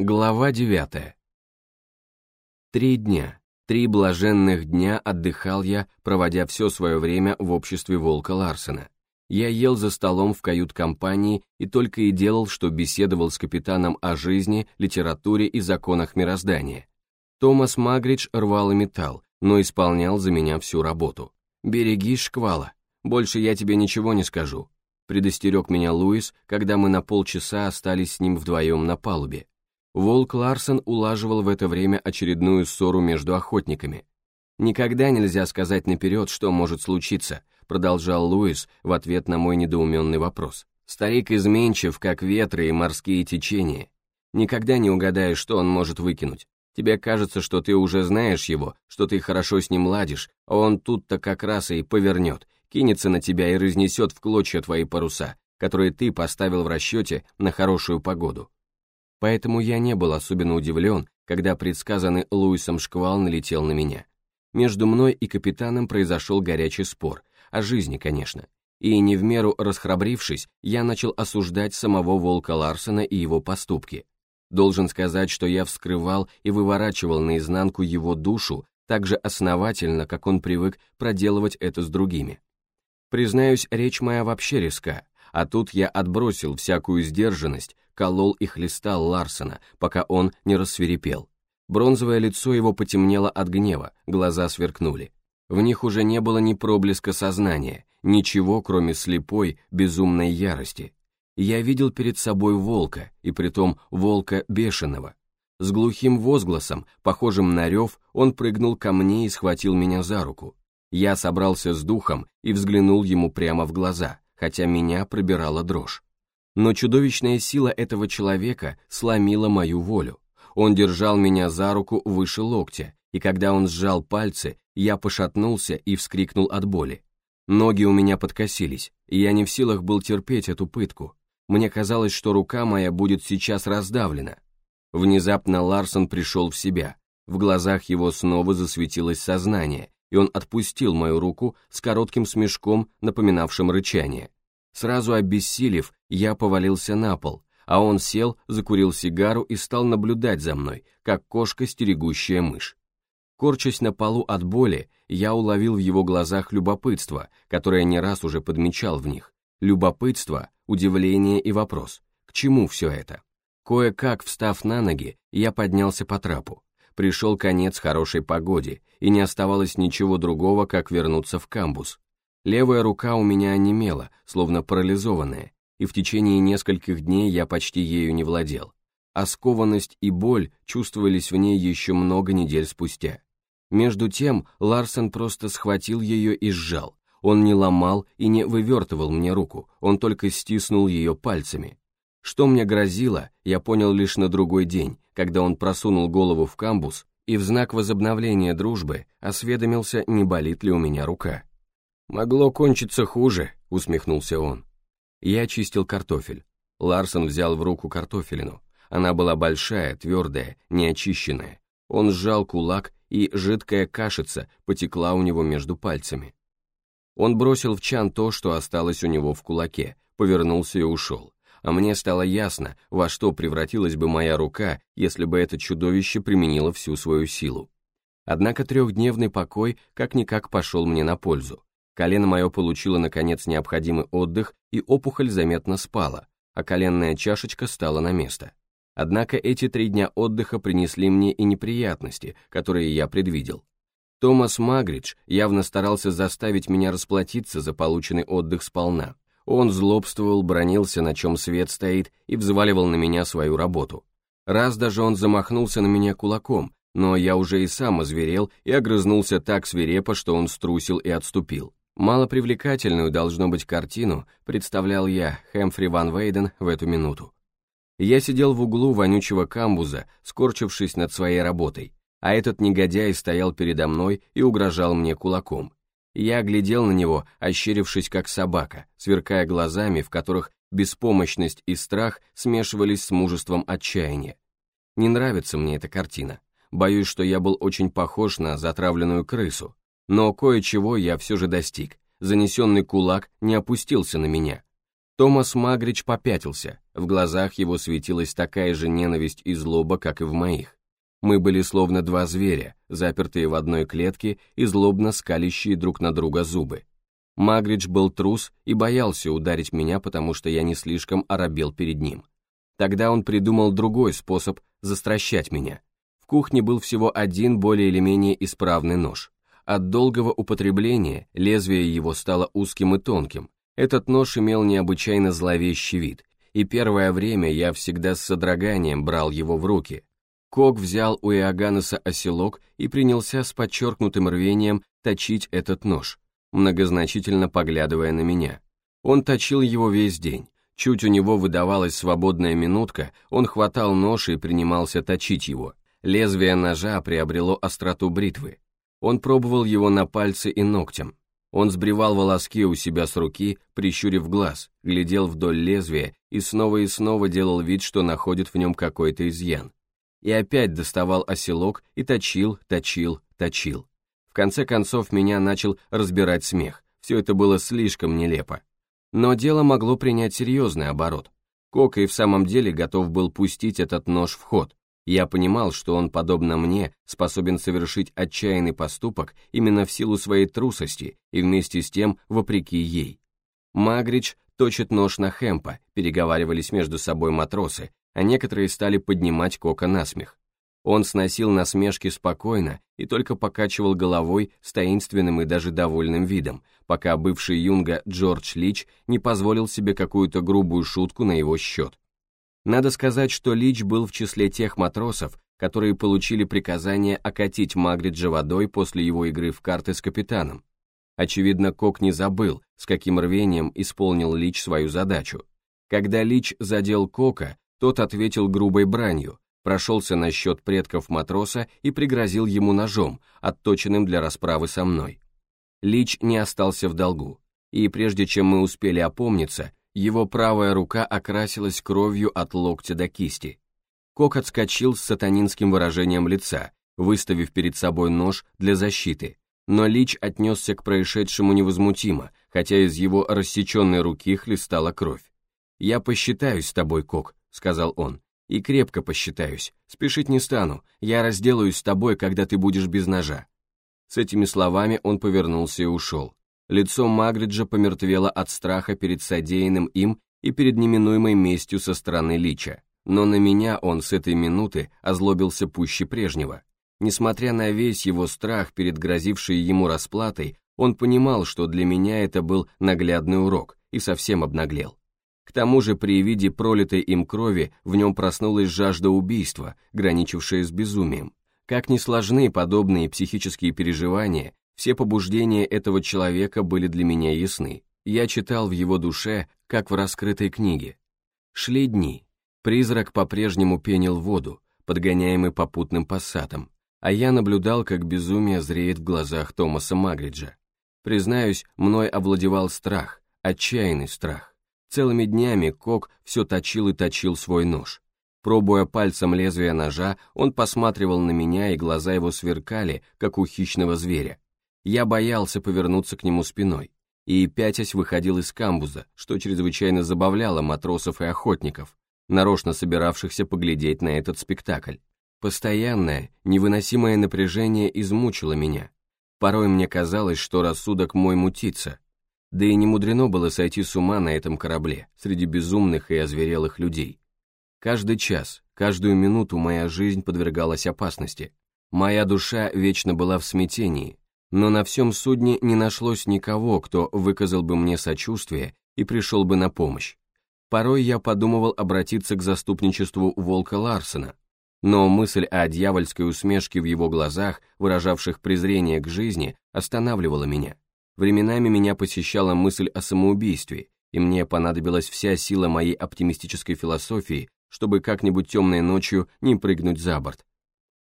Глава 9. Три дня, три блаженных дня отдыхал я, проводя все свое время в обществе Волка Ларсена. Я ел за столом в кают-компании и только и делал, что беседовал с капитаном о жизни, литературе и законах мироздания. Томас Магридж рвал и металл, но исполнял за меня всю работу. «Берегись шквала, больше я тебе ничего не скажу», предостерег меня Луис, когда мы на полчаса остались с ним вдвоем на палубе. Волк Ларсон улаживал в это время очередную ссору между охотниками. «Никогда нельзя сказать наперед, что может случиться», продолжал Луис в ответ на мой недоуменный вопрос. «Старик изменчив, как ветры и морские течения. Никогда не угадаешь, что он может выкинуть. Тебе кажется, что ты уже знаешь его, что ты хорошо с ним ладишь, а он тут-то как раз и повернет, кинется на тебя и разнесет в клочья твои паруса, которые ты поставил в расчете на хорошую погоду поэтому я не был особенно удивлен, когда предсказанный Луисом шквал налетел на меня. Между мной и капитаном произошел горячий спор, о жизни, конечно, и не в меру расхрабрившись, я начал осуждать самого Волка Ларсена и его поступки. Должен сказать, что я вскрывал и выворачивал наизнанку его душу так же основательно, как он привык проделывать это с другими. Признаюсь, речь моя вообще резка, а тут я отбросил всякую сдержанность, колол и хлестал Ларсена, пока он не рассверепел. Бронзовое лицо его потемнело от гнева, глаза сверкнули. В них уже не было ни проблеска сознания, ничего, кроме слепой, безумной ярости. Я видел перед собой волка, и притом волка бешеного. С глухим возгласом, похожим на рев, он прыгнул ко мне и схватил меня за руку. Я собрался с духом и взглянул ему прямо в глаза, хотя меня пробирала дрожь. Но чудовищная сила этого человека сломила мою волю. Он держал меня за руку выше локтя, и когда он сжал пальцы, я пошатнулся и вскрикнул от боли. Ноги у меня подкосились, и я не в силах был терпеть эту пытку. Мне казалось, что рука моя будет сейчас раздавлена. Внезапно Ларсон пришел в себя. В глазах его снова засветилось сознание, и он отпустил мою руку с коротким смешком, напоминавшим рычание. Сразу обессилев, я повалился на пол, а он сел, закурил сигару и стал наблюдать за мной, как кошка, стерегущая мышь. Корчась на полу от боли, я уловил в его глазах любопытство, которое не раз уже подмечал в них. Любопытство, удивление и вопрос. К чему все это? Кое-как, встав на ноги, я поднялся по трапу. Пришел конец хорошей погоде, и не оставалось ничего другого, как вернуться в камбус. Левая рука у меня онемела, словно парализованная, и в течение нескольких дней я почти ею не владел. А скованность и боль чувствовались в ней еще много недель спустя. Между тем Ларсен просто схватил ее и сжал. Он не ломал и не вывертывал мне руку, он только стиснул ее пальцами. Что мне грозило, я понял лишь на другой день, когда он просунул голову в камбус и в знак возобновления дружбы осведомился, не болит ли у меня рука. «Могло кончиться хуже», — усмехнулся он. Я очистил картофель. Ларсон взял в руку картофелину. Она была большая, твердая, неочищенная. Он сжал кулак, и жидкая кашица потекла у него между пальцами. Он бросил в чан то, что осталось у него в кулаке, повернулся и ушел. А мне стало ясно, во что превратилась бы моя рука, если бы это чудовище применило всю свою силу. Однако трехдневный покой как-никак пошел мне на пользу. Колено мое получило, наконец, необходимый отдых, и опухоль заметно спала, а коленная чашечка стала на место. Однако эти три дня отдыха принесли мне и неприятности, которые я предвидел. Томас Магридж явно старался заставить меня расплатиться за полученный отдых сполна. Он злобствовал, бронился, на чем свет стоит, и взваливал на меня свою работу. Раз даже он замахнулся на меня кулаком, но я уже и сам озверел и огрызнулся так свирепо, что он струсил и отступил. Малопривлекательную, должно быть, картину представлял я, Хэмфри Ван Вейден, в эту минуту. Я сидел в углу вонючего камбуза, скорчившись над своей работой, а этот негодяй стоял передо мной и угрожал мне кулаком. Я глядел на него, ощерившись как собака, сверкая глазами, в которых беспомощность и страх смешивались с мужеством отчаяния. Не нравится мне эта картина. Боюсь, что я был очень похож на затравленную крысу, но кое-чего я все же достиг. Занесенный кулак не опустился на меня. Томас Магрич попятился, в глазах его светилась такая же ненависть и злоба, как и в моих. Мы были словно два зверя, запертые в одной клетке и злобно скалящие друг на друга зубы. Магридж был трус и боялся ударить меня, потому что я не слишком оробел перед ним. Тогда он придумал другой способ застращать меня. В кухне был всего один более или менее исправный нож. От долгого употребления лезвие его стало узким и тонким. Этот нож имел необычайно зловещий вид, и первое время я всегда с содроганием брал его в руки, Кок взял у Иоганнеса оселок и принялся с подчеркнутым рвением точить этот нож, многозначительно поглядывая на меня. Он точил его весь день. Чуть у него выдавалась свободная минутка, он хватал нож и принимался точить его. Лезвие ножа приобрело остроту бритвы. Он пробовал его на пальце и ногтем. Он сбривал волоски у себя с руки, прищурив глаз, глядел вдоль лезвия и снова и снова делал вид, что находит в нем какой-то изъян и опять доставал оселок и точил, точил, точил. В конце концов меня начал разбирать смех, все это было слишком нелепо. Но дело могло принять серьезный оборот. Кока и в самом деле готов был пустить этот нож в ход. Я понимал, что он, подобно мне, способен совершить отчаянный поступок именно в силу своей трусости и вместе с тем вопреки ей. Магрич точит нож на Хэмпа, переговаривались между собой матросы, а некоторые стали поднимать Кока на смех. Он сносил насмешки спокойно и только покачивал головой с таинственным и даже довольным видом, пока бывший юнга Джордж Лич не позволил себе какую-то грубую шутку на его счет. Надо сказать, что Лич был в числе тех матросов, которые получили приказание окатить Магриджа водой после его игры в карты с капитаном. Очевидно, Кок не забыл, с каким рвением исполнил Лич свою задачу. Когда Лич задел Кока, тот ответил грубой бранью, прошелся на счет предков матроса и пригрозил ему ножом, отточенным для расправы со мной. Лич не остался в долгу, и прежде чем мы успели опомниться, его правая рука окрасилась кровью от локтя до кисти. Кок отскочил с сатанинским выражением лица, выставив перед собой нож для защиты, но Лич отнесся к происшедшему невозмутимо, хотя из его рассеченной руки хлестала кровь. «Я посчитаюсь с тобой, Кок», сказал он, — «и крепко посчитаюсь. Спешить не стану, я разделаюсь с тобой, когда ты будешь без ножа». С этими словами он повернулся и ушел. Лицо Магриджа помертвело от страха перед содеянным им и перед неминуемой местью со стороны Лича. Но на меня он с этой минуты озлобился пуще прежнего. Несмотря на весь его страх перед грозившей ему расплатой, он понимал, что для меня это был наглядный урок, и совсем обнаглел. К тому же при виде пролитой им крови в нем проснулась жажда убийства, граничившая с безумием. Как ни сложны подобные психические переживания, все побуждения этого человека были для меня ясны. Я читал в его душе, как в раскрытой книге. Шли дни. Призрак по-прежнему пенил воду, подгоняемый попутным пассатом, а я наблюдал, как безумие зреет в глазах Томаса Магриджа. Признаюсь, мной овладевал страх, отчаянный страх. Целыми днями Кок все точил и точил свой нож. Пробуя пальцем лезвие ножа, он посматривал на меня, и глаза его сверкали, как у хищного зверя. Я боялся повернуться к нему спиной, и пятясь выходил из камбуза, что чрезвычайно забавляло матросов и охотников, нарочно собиравшихся поглядеть на этот спектакль. Постоянное, невыносимое напряжение измучило меня. Порой мне казалось, что рассудок мой мутится, да и не мудрено было сойти с ума на этом корабле, среди безумных и озверелых людей. Каждый час, каждую минуту моя жизнь подвергалась опасности. Моя душа вечно была в смятении, но на всем судне не нашлось никого, кто выказал бы мне сочувствие и пришел бы на помощь. Порой я подумывал обратиться к заступничеству Волка Ларсена, но мысль о дьявольской усмешке в его глазах, выражавших презрение к жизни, останавливала меня. Временами меня посещала мысль о самоубийстве, и мне понадобилась вся сила моей оптимистической философии, чтобы как-нибудь темной ночью не прыгнуть за борт.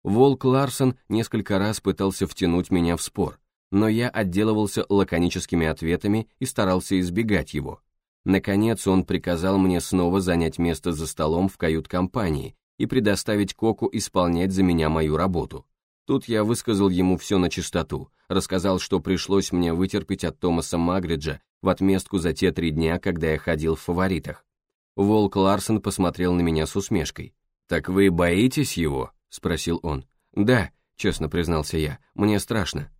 Волк Ларсон несколько раз пытался втянуть меня в спор, но я отделывался лаконическими ответами и старался избегать его. Наконец он приказал мне снова занять место за столом в кают-компании и предоставить Коку исполнять за меня мою работу. Тут я высказал ему все на чистоту, рассказал, что пришлось мне вытерпеть от Томаса Магриджа в отместку за те три дня, когда я ходил в фаворитах. Волк Ларсон посмотрел на меня с усмешкой. «Так вы боитесь его?» — спросил он. «Да», — честно признался я, — «мне страшно».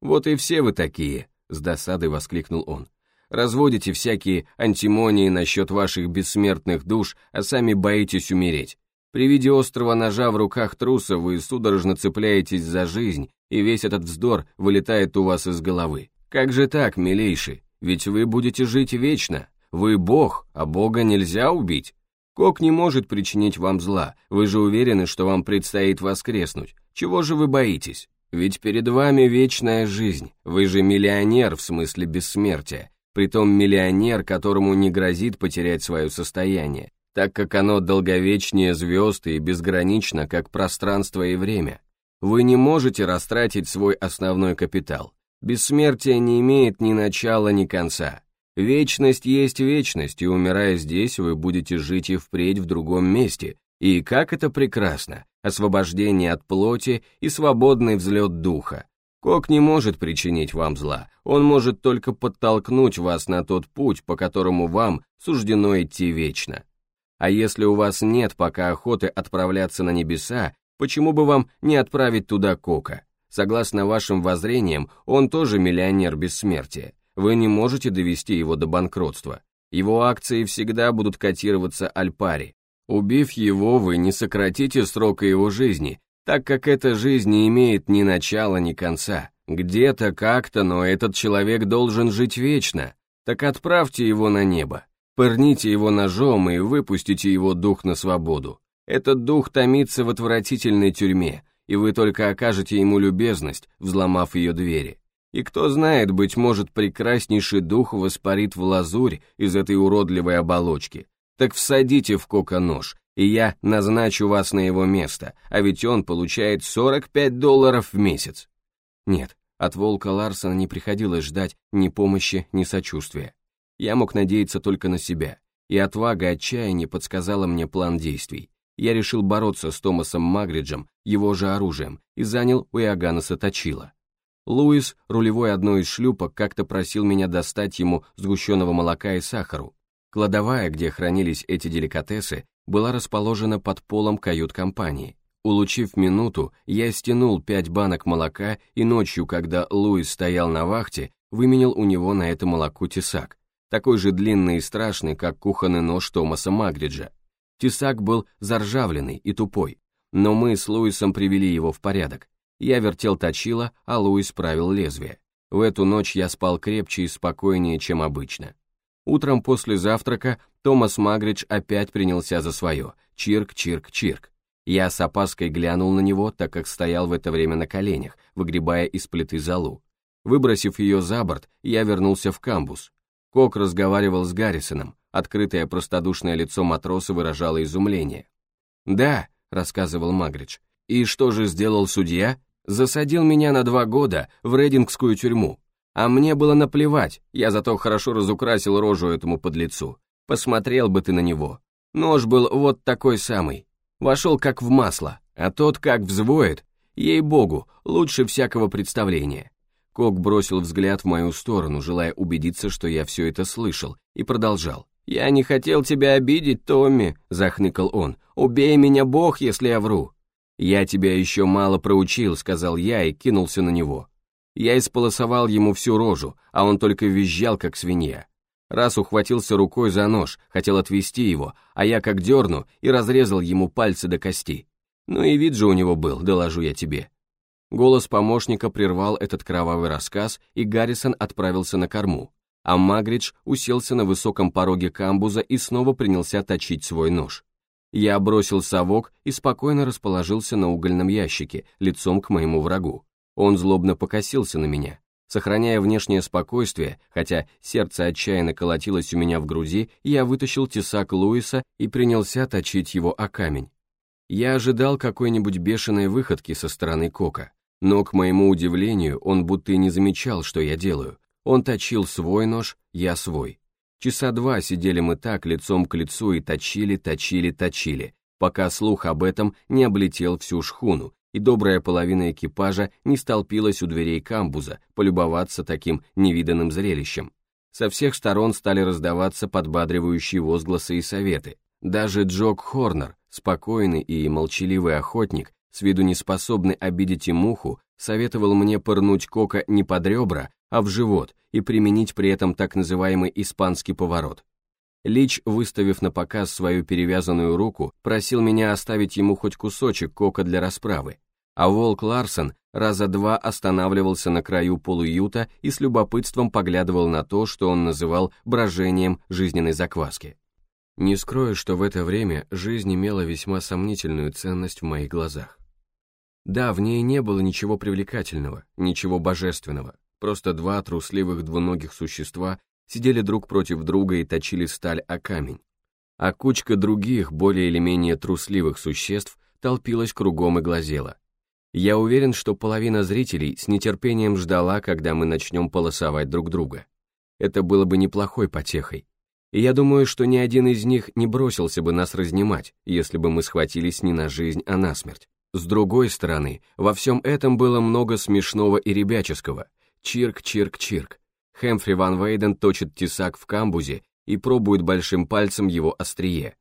«Вот и все вы такие», — с досадой воскликнул он. «Разводите всякие антимонии насчет ваших бессмертных душ, а сами боитесь умереть. При виде острого ножа в руках труса вы судорожно цепляетесь за жизнь, и весь этот вздор вылетает у вас из головы. Как же так, милейший? Ведь вы будете жить вечно. Вы бог, а бога нельзя убить. Кок не может причинить вам зла, вы же уверены, что вам предстоит воскреснуть. Чего же вы боитесь? Ведь перед вами вечная жизнь, вы же миллионер в смысле бессмертия, притом миллионер, которому не грозит потерять свое состояние, так как оно долговечнее звезд и безгранично, как пространство и время. Вы не можете растратить свой основной капитал. Бессмертие не имеет ни начала, ни конца. Вечность есть вечность, и умирая здесь, вы будете жить и впредь в другом месте. И как это прекрасно! Освобождение от плоти и свободный взлет духа. Кок не может причинить вам зла, он может только подтолкнуть вас на тот путь, по которому вам суждено идти вечно. А если у вас нет пока охоты отправляться на небеса, почему бы вам не отправить туда Кока? Согласно вашим воззрениям, он тоже миллионер бессмертия. Вы не можете довести его до банкротства. Его акции всегда будут котироваться альпари. Убив его, вы не сократите срока его жизни, так как эта жизнь не имеет ни начала, ни конца. Где-то, как-то, но этот человек должен жить вечно. Так отправьте его на небо. Пырните его ножом и выпустите его дух на свободу. Этот дух томится в отвратительной тюрьме, и вы только окажете ему любезность, взломав ее двери. И кто знает, быть может, прекраснейший дух воспарит в лазурь из этой уродливой оболочки. Так всадите в Кока нож, и я назначу вас на его место, а ведь он получает 45 долларов в месяц. Нет, от волка Ларсона не приходилось ждать ни помощи, ни сочувствия. Я мог надеяться только на себя, и отвага и отчаяние подсказала мне план действий. Я решил бороться с Томасом Магриджем, его же оружием, и занял у Иоганнеса Точила. Луис, рулевой одной из шлюпок, как-то просил меня достать ему сгущенного молока и сахару. Кладовая, где хранились эти деликатесы, была расположена под полом кают-компании. Улучив минуту, я стянул пять банок молока и ночью, когда Луис стоял на вахте, выменил у него на это молоко тесак, такой же длинный и страшный, как кухонный нож Томаса Магриджа. Тесак был заржавленный и тупой, но мы с Луисом привели его в порядок. Я вертел точило, а Луис правил лезвие. В эту ночь я спал крепче и спокойнее, чем обычно. Утром после завтрака Томас Магридж опять принялся за свое. Чирк, чирк, чирк. Я с опаской глянул на него, так как стоял в это время на коленях, выгребая из плиты залу. Выбросив ее за борт, я вернулся в камбус. Кок разговаривал с Гаррисоном, открытое простодушное лицо матроса выражало изумление. «Да», — рассказывал Магридж, — «и что же сделал судья? Засадил меня на два года в Рейдингскую тюрьму. А мне было наплевать, я зато хорошо разукрасил рожу этому подлецу. Посмотрел бы ты на него. Нож был вот такой самый. Вошел как в масло, а тот как взвоет. Ей-богу, лучше всякого представления. Кок бросил взгляд в мою сторону, желая убедиться, что я все это слышал, и продолжал. «Я не хотел тебя обидеть, Томми», — захныкал он. «Убей меня, Бог, если я вру». «Я тебя еще мало проучил», — сказал я и кинулся на него. Я исполосовал ему всю рожу, а он только визжал, как свинья. Раз ухватился рукой за нож, хотел отвести его, а я как дерну и разрезал ему пальцы до кости. Ну и вид же у него был, доложу я тебе. Голос помощника прервал этот кровавый рассказ, и Гаррисон отправился на корму, а Магридж уселся на высоком пороге камбуза и снова принялся точить свой нож. Я бросил совок и спокойно расположился на угольном ящике, лицом к моему врагу. Он злобно покосился на меня. Сохраняя внешнее спокойствие, хотя сердце отчаянно колотилось у меня в груди, я вытащил тесак Луиса и принялся точить его о камень. Я ожидал какой-нибудь бешеной выходки со стороны Кока, но, к моему удивлению, он будто и не замечал, что я делаю. Он точил свой нож, я свой. Часа два сидели мы так, лицом к лицу, и точили, точили, точили, пока слух об этом не облетел всю шхуну, и добрая половина экипажа не столпилась у дверей камбуза полюбоваться таким невиданным зрелищем. Со всех сторон стали раздаваться подбадривающие возгласы и советы. Даже Джок Хорнер, спокойный и молчаливый охотник, с виду не способный обидеть и муху, советовал мне пырнуть Кока не под ребра, а в живот и применить при этом так называемый испанский поворот. Лич, выставив на показ свою перевязанную руку, просил меня оставить ему хоть кусочек кока для расправы, а волк Ларсон раза два останавливался на краю полуюта и с любопытством поглядывал на то, что он называл брожением жизненной закваски. Не скрою, что в это время жизнь имела весьма сомнительную ценность в моих глазах. Да, в ней не было ничего привлекательного, ничего божественного, просто два трусливых двуногих существа сидели друг против друга и точили сталь о камень, а кучка других, более или менее трусливых существ толпилась кругом и глазела. Я уверен, что половина зрителей с нетерпением ждала, когда мы начнем полосовать друг друга. Это было бы неплохой потехой. И я думаю, что ни один из них не бросился бы нас разнимать, если бы мы схватились не на жизнь, а на смерть. С другой стороны, во всем этом было много смешного и ребяческого. Чирк-чирк-чирк. Хэмфри Ван Вейден точит тесак в камбузе и пробует большим пальцем его острие.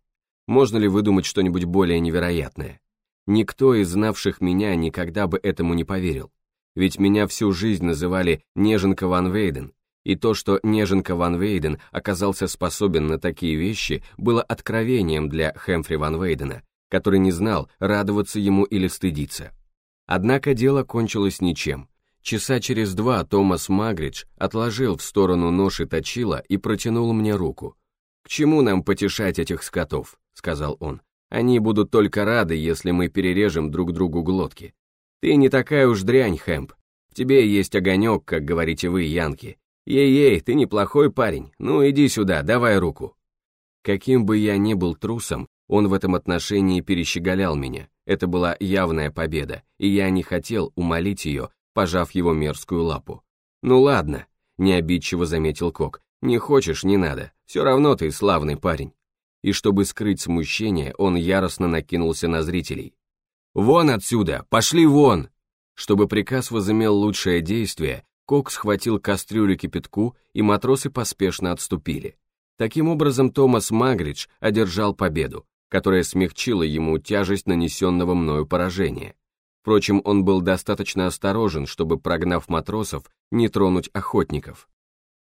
Можно ли выдумать что-нибудь более невероятное? Никто из знавших меня никогда бы этому не поверил. Ведь меня всю жизнь называли Неженка Ван Вейден, и то, что Неженка Ван Вейден оказался способен на такие вещи, было откровением для Хэмфри Ван Вейдена, который не знал, радоваться ему или стыдиться. Однако дело кончилось ничем. Часа через два Томас Магридж отложил в сторону нож и точила и протянул мне руку. «К чему нам потешать этих скотов?» — сказал он. Они будут только рады, если мы перережем друг другу глотки. Ты не такая уж дрянь, Хэмп. В тебе есть огонек, как говорите вы, янки. Ей-ей, ты неплохой парень. Ну иди сюда, давай руку. Каким бы я ни был трусом, он в этом отношении перещеголял меня. Это была явная победа, и я не хотел умолить ее, пожав его мерзкую лапу. «Ну ладно», — необидчиво заметил Кок, — «не хочешь, не надо, все равно ты славный парень» и чтобы скрыть смущение, он яростно накинулся на зрителей. «Вон отсюда! Пошли вон!» Чтобы приказ возымел лучшее действие, Кок схватил кастрюлю кипятку, и матросы поспешно отступили. Таким образом, Томас Магридж одержал победу, которая смягчила ему тяжесть нанесенного мною поражения. Впрочем, он был достаточно осторожен, чтобы, прогнав матросов, не тронуть охотников.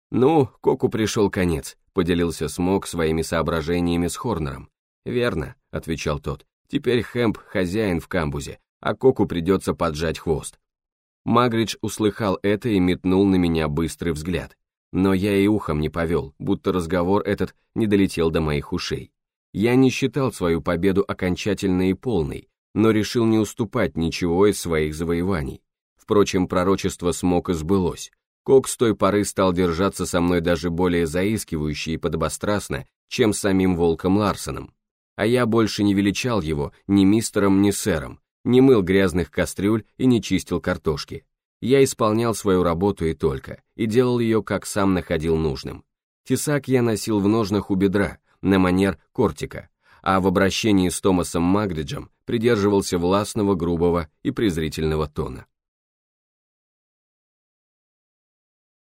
«Ну, Коку пришел конец», — поделился Смок своими соображениями с Хорнером. «Верно», — отвечал тот. «Теперь Хэмп хозяин в камбузе, а Коку придется поджать хвост». Магридж услыхал это и метнул на меня быстрый взгляд. Но я и ухом не повел, будто разговор этот не долетел до моих ушей. Я не считал свою победу окончательной и полной, но решил не уступать ничего из своих завоеваний. Впрочем, пророчество Смока сбылось. Кок с той поры стал держаться со мной даже более заискивающе и подобострастно, чем самим Волком Ларсоном. А я больше не величал его ни мистером, ни сэром, не мыл грязных кастрюль и не чистил картошки. Я исполнял свою работу и только, и делал ее, как сам находил нужным. Тесак я носил в ножнах у бедра, на манер кортика, а в обращении с Томасом Магриджем придерживался властного, грубого и презрительного тона.